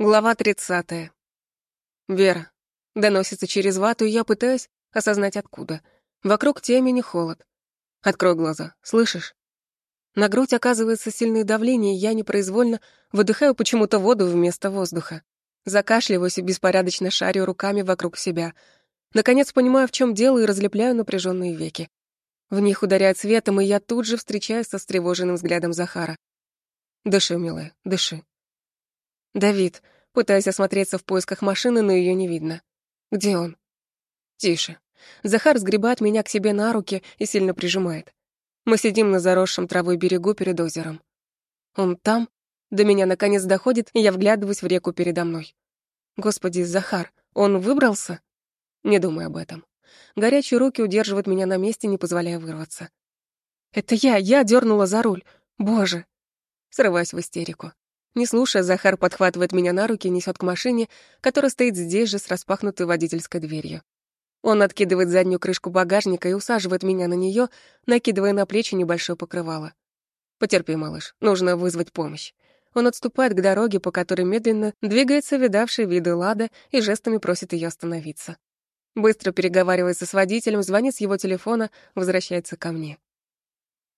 Глава 30. Вера. Доносится через вату, и я пытаюсь осознать откуда. Вокруг темени холод. Открой глаза. Слышишь? На грудь оказывается сильное давление, и я непроизвольно выдыхаю почему-то воду вместо воздуха. Закашливаюсь и беспорядочно шарю руками вокруг себя. Наконец понимаю, в чем дело, и разлепляю напряженные веки. В них ударяет светом, и я тут же встречаюсь со встревоженным взглядом Захара. Дыши, милая, дыши. Давид, пытаясь осмотреться в поисках машины, но ее не видно. Где он? Тише. Захар сгребает меня к себе на руки и сильно прижимает. Мы сидим на заросшем травой берегу перед озером. Он там? До меня наконец доходит, и я вглядываюсь в реку передо мной. Господи, Захар, он выбрался? Не думай об этом. Горячие руки удерживают меня на месте, не позволяя вырваться. Это я, я дернула за руль. Боже. Срываюсь в истерику. Не слушая, Захар подхватывает меня на руки и несёт к машине, которая стоит здесь же с распахнутой водительской дверью. Он откидывает заднюю крышку багажника и усаживает меня на неё, накидывая на плечи небольшое покрывало. «Потерпи, малыш, нужно вызвать помощь». Он отступает к дороге, по которой медленно двигается видавший виды Лада и жестами просит её остановиться. Быстро переговаривается с водителем, звонит с его телефона, возвращается ко мне.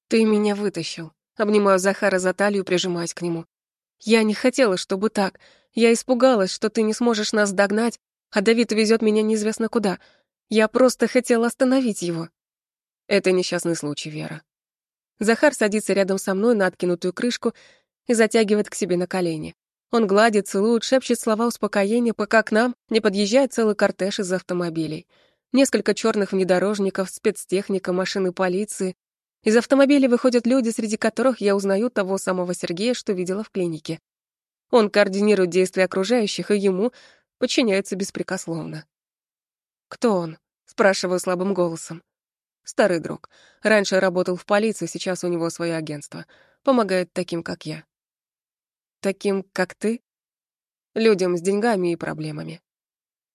«Ты меня вытащил». Обнимаю Захара за талию, прижимаясь к нему. Я не хотела, чтобы так. Я испугалась, что ты не сможешь нас догнать, а Давид увезет меня неизвестно куда. Я просто хотела остановить его. Это несчастный случай, Вера. Захар садится рядом со мной на откинутую крышку и затягивает к себе на колени. Он гладит, целует, шепчет слова успокоения, пока к нам не подъезжает целый кортеж из автомобилей. Несколько черных внедорожников, спецтехника, машины полиции, из автомобиля выходят люди, среди которых я узнаю того самого Сергея, что видела в клинике. Он координирует действия окружающих, и ему подчиняются беспрекословно. «Кто он?» — спрашиваю слабым голосом. «Старый друг. Раньше работал в полиции, сейчас у него свое агентство. Помогает таким, как я». «Таким, как ты?» «Людям с деньгами и проблемами».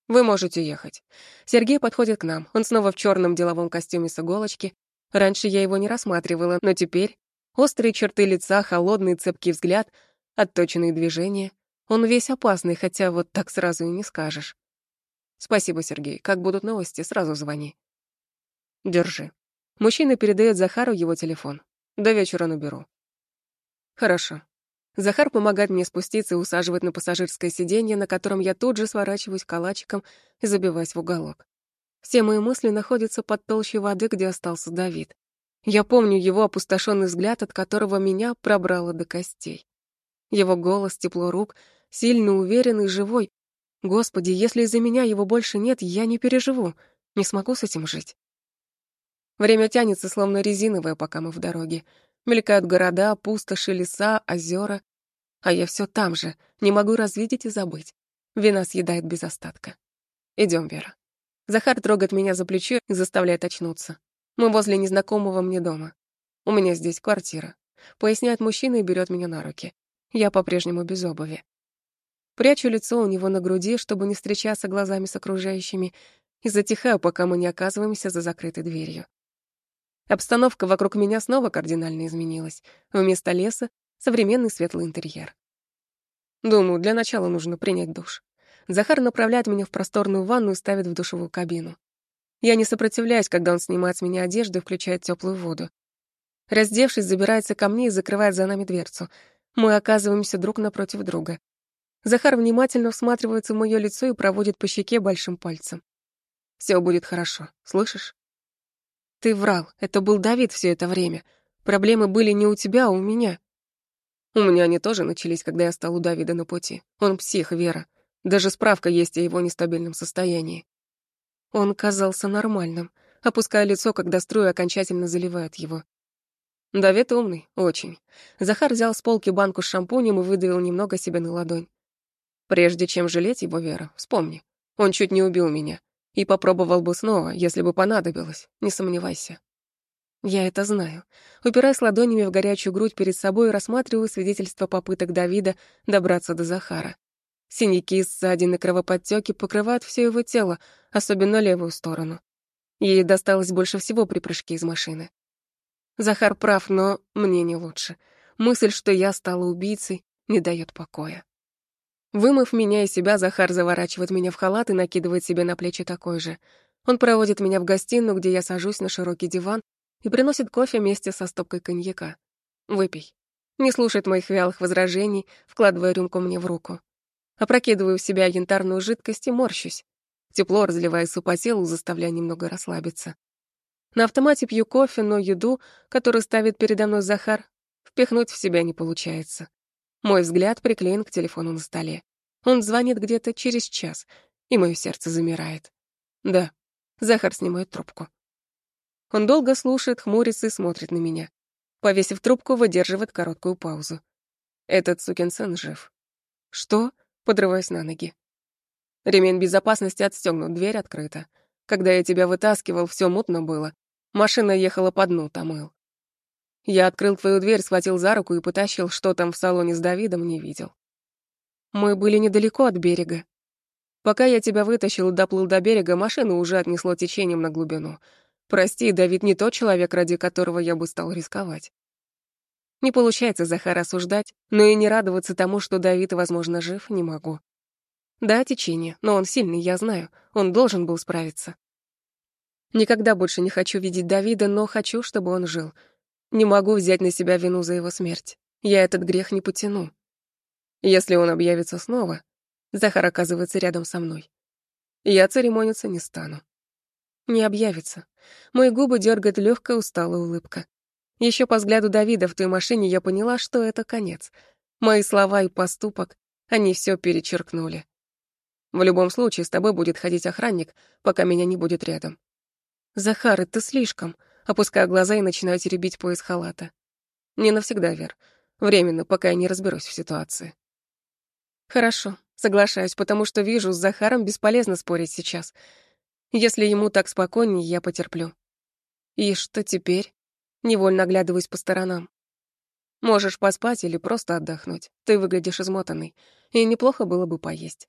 «Вы можете ехать». Сергей подходит к нам. Он снова в черном деловом костюме с иголочки, Раньше я его не рассматривала, но теперь острые черты лица, холодный цепкий взгляд, отточенные движения. Он весь опасный, хотя вот так сразу и не скажешь. Спасибо, Сергей. Как будут новости, сразу звони. Держи. Мужчина передает Захару его телефон. До вечера наберу. Хорошо. Захар помогает мне спуститься и усаживает на пассажирское сиденье, на котором я тут же сворачиваюсь калачиком и забиваюсь в уголок. Все мои мысли находятся под толщей воды, где остался Давид. Я помню его опустошенный взгляд, от которого меня пробрало до костей. Его голос, тепло рук, сильно уверенный, живой. Господи, если из-за меня его больше нет, я не переживу, не смогу с этим жить. Время тянется, словно резиновое, пока мы в дороге. Мелькают города, пустоши, леса, озера. А я все там же, не могу развидеть и забыть. Вина съедает без остатка. Идем, Вера. Захар трогает меня за плечо и заставляет очнуться. Мы возле незнакомого мне дома. У меня здесь квартира. Поясняет мужчина и берет меня на руки. Я по-прежнему без обуви. Прячу лицо у него на груди, чтобы не встречаться глазами с окружающими, и затихаю, пока мы не оказываемся за закрытой дверью. Обстановка вокруг меня снова кардинально изменилась. Вместо леса — современный светлый интерьер. Думаю, для начала нужно принять душ. Захар направляет меня в просторную ванну и ставит в душевую кабину. Я не сопротивляюсь, когда он снимает с меня одежду и включает теплую воду. Раздевшись, забирается ко мне и закрывает за нами дверцу. Мы оказываемся друг напротив друга. Захар внимательно всматривается в моё лицо и проводит по щеке большим пальцем. Все будет хорошо, слышишь? Ты врал, это был Давид все это время. Проблемы были не у тебя, а у меня. У меня они тоже начались, когда я стал у Давида на пути. Он псих, Вера. Даже справка есть о его нестабильном состоянии. Он казался нормальным, опуская лицо, когда струи окончательно заливают его. Давид умный, очень. Захар взял с полки банку с шампунем и выдавил немного себе на ладонь. Прежде чем жалеть его, Вера, вспомни. Он чуть не убил меня. И попробовал бы снова, если бы понадобилось, не сомневайся. Я это знаю. Упираясь ладонями в горячую грудь перед собой, рассматриваю свидетельство попыток Давида добраться до Захара. Синяки, ссадины, кровоподтёки покрывают все его тело, особенно левую сторону. Ей досталось больше всего при прыжке из машины. Захар прав, но мне не лучше. Мысль, что я стала убийцей, не дает покоя. Вымыв меня и себя, Захар заворачивает меня в халат и накидывает себе на плечи такой же. Он проводит меня в гостиную, где я сажусь на широкий диван и приносит кофе вместе со стопкой коньяка. «Выпей». Не слушает моих вялых возражений, вкладывая рюмку мне в руку. Опрокидываю в себя янтарную жидкость и морщусь. Тепло разливается по телу, заставляя немного расслабиться. На автомате пью кофе, но еду, которую ставит передо мной Захар, впихнуть в себя не получается. Мой взгляд приклеен к телефону на столе. Он звонит где-то через час, и мое сердце замирает. Да, Захар снимает трубку. Он долго слушает, хмурится и смотрит на меня. Повесив трубку, выдерживает короткую паузу. Этот сукин сын жив. Что? Подрываюсь на ноги. Ремень безопасности отстегнут, дверь открыта. Когда я тебя вытаскивал, все мутно было. Машина ехала по дну, Тамыл. Я открыл твою дверь, схватил за руку и потащил, что там в салоне с Давидом, не видел. Мы были недалеко от берега. Пока я тебя вытащил и доплыл до берега, машину уже отнесло течением на глубину. Прости, Давид не тот человек, ради которого я бы стал рисковать. Не получается Захар осуждать, но и не радоваться тому, что Давид, возможно, жив, не могу. Да, течение, но он сильный, я знаю. Он должен был справиться. Никогда больше не хочу видеть Давида, но хочу, чтобы он жил. Не могу взять на себя вину за его смерть. Я этот грех не потяну. Если он объявится снова, Захар оказывается рядом со мной. Я церемониться не стану. Не объявится. Мои губы дергает легкая усталая улыбка. Еще по взгляду Давида в той машине я поняла, что это конец. Мои слова и поступок, они все перечеркнули. В любом случае, с тобой будет ходить охранник, пока меня не будет рядом. Захар, это слишком. Опускаю глаза и начинаю теребить пояс халата. Не навсегда, Вер. Временно, пока я не разберусь в ситуации. Хорошо, соглашаюсь, потому что вижу, с Захаром бесполезно спорить сейчас. Если ему так спокойнее, я потерплю. И что теперь? Невольно оглядываюсь по сторонам. Можешь поспать или просто отдохнуть. Ты выглядишь измотанный, и неплохо было бы поесть.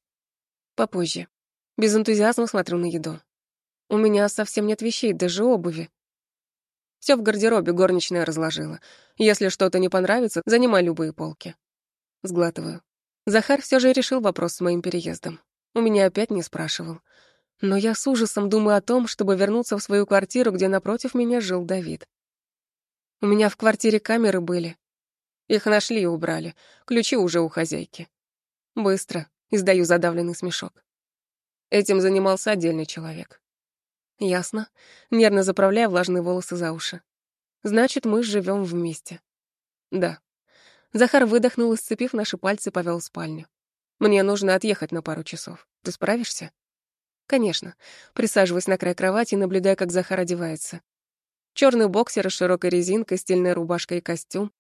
Попозже. Без энтузиазма смотрю на еду. У меня совсем нет вещей, даже обуви. Все в гардеробе горничная разложила. Если что-то не понравится, занимай любые полки. Сглатываю. Захар все же решил вопрос с моим переездом. У меня опять не спрашивал. Но я с ужасом думаю о том, чтобы вернуться в свою квартиру, где напротив меня жил Давид. У меня в квартире камеры были. Их нашли и убрали. Ключи уже у хозяйки. Быстро. Издаю задавленный смешок. Этим занимался отдельный человек. Ясно. Нервно заправляя влажные волосы за уши. Значит, мы живем вместе. Да. Захар выдохнул сцепив наши пальцы, повел в спальню. Мне нужно отъехать на пару часов. Ты справишься? Конечно. Присаживаясь на край кровати, наблюдая, как Захар одевается. Черный боксер с широкой резинкой, стильная рубашка и костюм.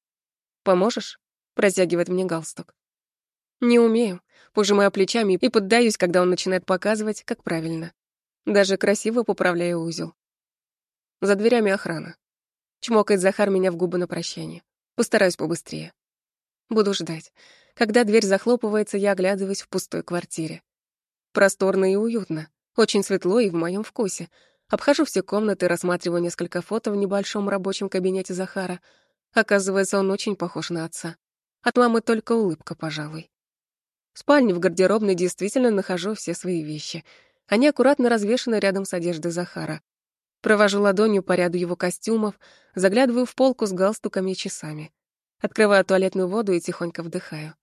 Поможешь? Протягивает мне галстук. Не умею. Пожимаю плечами и поддаюсь, когда он начинает показывать, как правильно. Даже красиво поправляю узел. За дверями охрана. Чмокает Захар меня в губы на прощание. Постараюсь побыстрее. Буду ждать. Когда дверь захлопывается, я оглядываюсь в пустой квартире. Просторно и уютно. Очень светло и в моем вкусе. Обхожу все комнаты, рассматриваю несколько фото в небольшом рабочем кабинете Захара. Оказывается, он очень похож на отца. От мамы только улыбка, пожалуй. В спальне, в гардеробной действительно нахожу все свои вещи. Они аккуратно развешаны рядом с одеждой Захара. Провожу ладонью по ряду его костюмов, заглядываю в полку с галстуками и часами. Открываю туалетную воду и тихонько вдыхаю.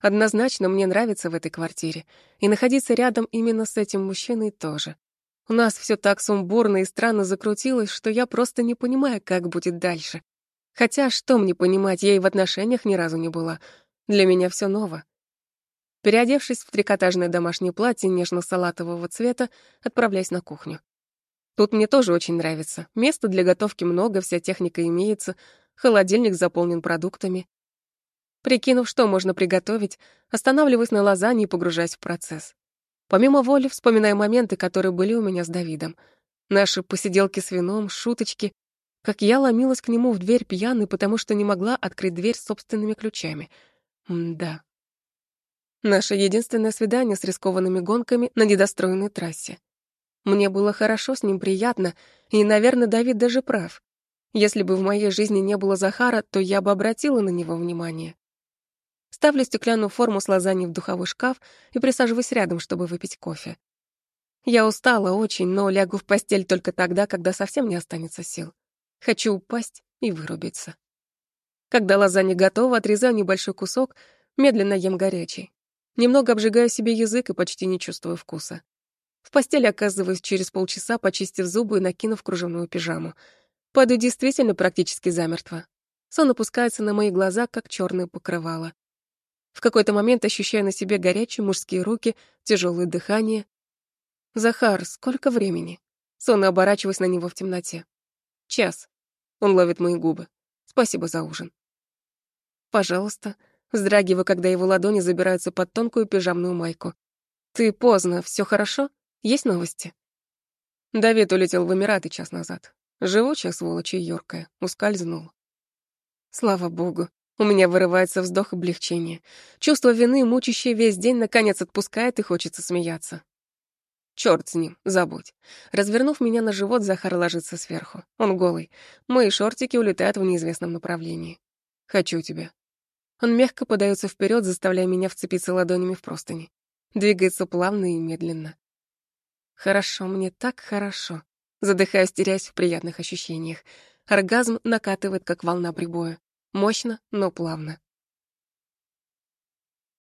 Однозначно мне нравится в этой квартире, и находиться рядом именно с этим мужчиной тоже. У нас все так сумбурно и странно закрутилось, что я просто не понимаю, как будет дальше. Хотя что мне понимать, я и в отношениях ни разу не была. Для меня все ново. Переодевшись в трикотажное домашнее платье нежно-салатового цвета, отправляюсь на кухню. Тут мне тоже очень нравится. Места для готовки много, вся техника имеется, холодильник заполнен продуктами. Прикинув, что можно приготовить, останавливаюсь на лазанье и погружаюсь в процесс. Помимо воли вспоминаю моменты, которые были у меня с Давидом. Наши посиделки с вином, шуточки. Как я ломилась к нему в дверь пьяной, потому что не могла открыть дверь собственными ключами. М да. Наше единственное свидание с рискованными гонками на недостроенной трассе. Мне было хорошо, с ним приятно, и, наверное, Давид даже прав. Если бы в моей жизни не было Захара, то я бы обратила на него внимание. Ставлю стеклянную форму с лазаньей в духовой шкаф и присаживаюсь рядом, чтобы выпить кофе. Я устала очень, но лягу в постель только тогда, когда совсем не останется сил. Хочу упасть и вырубиться. Когда лазанья готова, отрезаю небольшой кусок, медленно ем горячий. Немного обжигаю себе язык и почти не чувствую вкуса. В постели оказываюсь через полчаса, почистив зубы и накинув кружевную пижаму. Падаю действительно практически замертво. Сон опускается на мои глаза, как черное покрывало. В какой-то момент ощущаю на себе горячие мужские руки, тяжелое дыхание. «Захар, сколько времени?» Сонно оборачиваясь на него в темноте. «Час». Он ловит мои губы. «Спасибо за ужин». «Пожалуйста». Вздрагиваю, когда его ладони забираются под тонкую пижамную майку. «Ты поздно, все хорошо? Есть новости?» Давид улетел в Эмираты час назад. Живучая сволочь и юркая. Ускользнул. Слава богу. У меня вырывается вздох облегчения. Чувство вины, мучащее весь день, наконец отпускает и хочется смеяться. Черт с ним, забудь. Развернув меня на живот, Захар ложится сверху. Он голый. Мои шортики улетают в неизвестном направлении. Хочу тебя. Он мягко подается вперед, заставляя меня вцепиться ладонями в простыни. Двигается плавно и медленно. Хорошо, мне так хорошо. Задыхаясь, теряясь в приятных ощущениях. Оргазм накатывает, как волна прибоя. Мощно, но плавно.